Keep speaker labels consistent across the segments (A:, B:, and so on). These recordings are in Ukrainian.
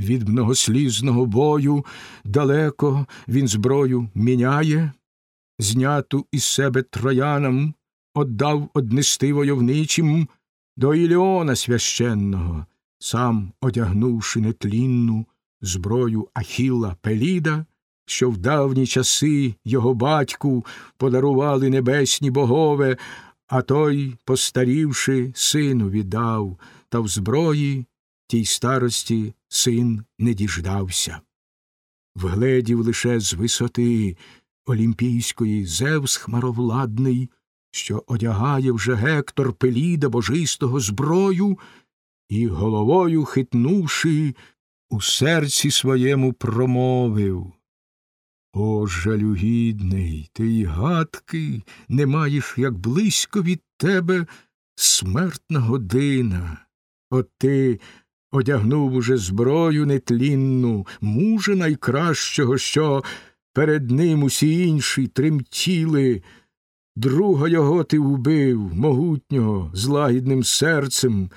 A: Від многослізного бою далеко він зброю міняє, зняту із себе троянам, отдав однести войовничим до Іліона священного, сам одягнувши нетлінну зброю Ахілла Пеліда, що в давні часи його батьку подарували небесні богове, а той, постарівши, сину віддав, та в зброї тій старості син не діждався. Вгледів лише з висоти олімпійської Зевс хмаровладний, що одягає вже Гектор Пеліда божистого зброю, і, головою хитнувши, у серці своєму промовив О, жалюгідний, ти й гадки не маєш, як близько від тебе смертна година. От ти одягнув уже зброю нетлінну, мужа найкращого, що перед ним усі інші тремтіли. Друга його ти вбив, могутнього, з лагідним серцем,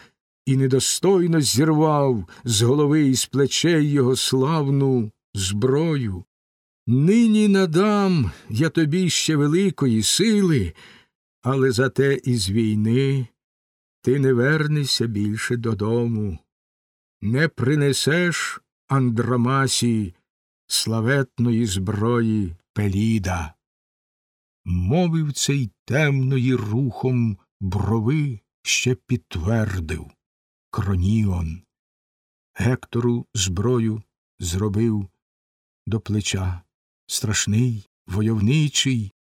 A: і недостойно зірвав з голови і з плечей його славну зброю. Нині надам я тобі ще великої сили, але зате із війни ти не вернешся більше додому, не принесеш Андромасі славетної зброї Пеліда. Мовив цей темної рухом брови ще підтвердив Кроніон. Гектору зброю зробив до плеча. Страшний, войовничий,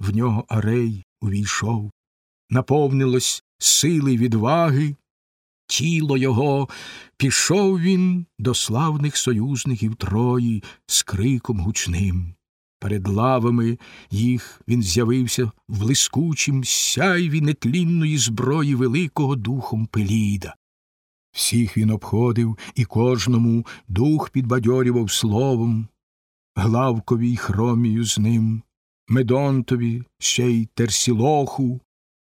A: в нього арей увійшов. Наповнилось сили відваги, тіло його, пішов він до славних союзників Трої з криком гучним. Перед лавами їх він з'явився в блискучім сяйві нетлінної зброї великого духом Пеліда. Всіх він обходив і кожному дух підбадьорював словом, Главкові й хромію з ним, Медонтові, ще й Терсілоху,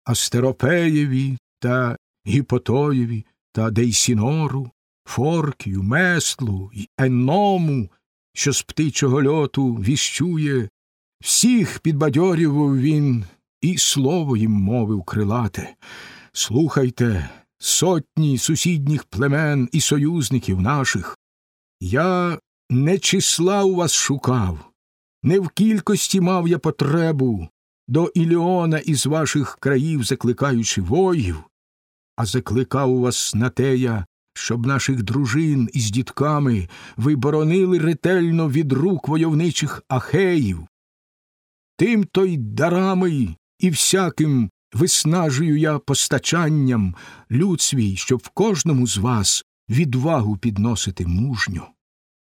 A: Астеропеєві та Гіпотоєві та Дейсінору, Форкію, Меслу й Енному, що з птичого льоту віщує, всіх підбадьорював він і слово їм мовив крилате. Слухайте, сотні сусідніх племен і союзників наших. Я не числа у вас шукав, не в кількості мав я потребу до Іліона із ваших країв закликаючи воїв, а закликав вас на те щоб наших дружин із дітками ви боронили ретельно від рук войовничих ахеїв. Тим то й дарами і всяким виснажую я постачанням люд свій, щоб в кожному з вас відвагу підносити мужньо.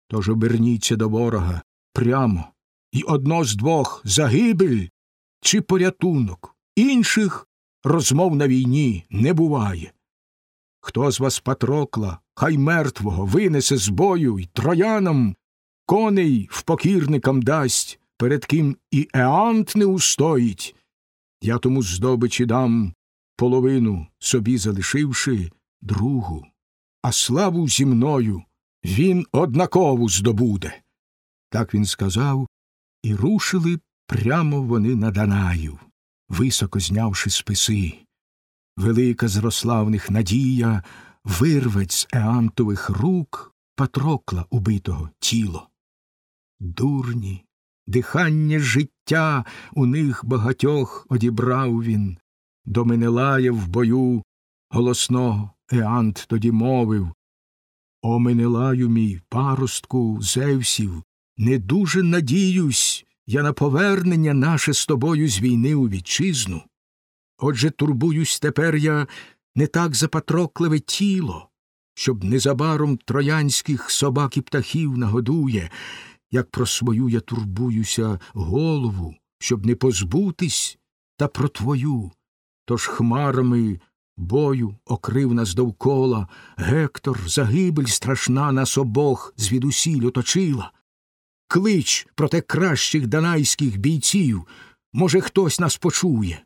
A: Тож оберніться до ворога прямо, і одно з двох загибель чи порятунок, інших розмов на війні не буває. Хто з вас Патрокла, хай мертвого винесе з бою й троянам, коней в покірникам дасть, перед ким і Еант не устоїть, я тому здобичі дам половину собі залишивши другу, а славу зі мною він однакову здобуде. Так він сказав, і рушили прямо вони на Данаю, високо знявши списи. Велика зросла в них надія вирветь з Еантових рук Патрокла убитого тіло. Дурні, дихання життя у них багатьох одібрав він. До Менелая в бою голосного Еант тоді мовив О Менелаю мій паростку Зевсів, не дуже надіюсь я на повернення наше з тобою з війни у вітчизну. Отже, турбуюсь тепер я не так за патрокливе тіло, щоб незабаром троянських собак і птахів нагодує, як про свою я турбуюся голову, щоб не позбутись, та про твою. Тож хмарами бою окрив нас довкола, Гектор, загибель страшна нас обох звідусіль оточила. Клич проти кращих данайських бійців, може, хтось нас почує.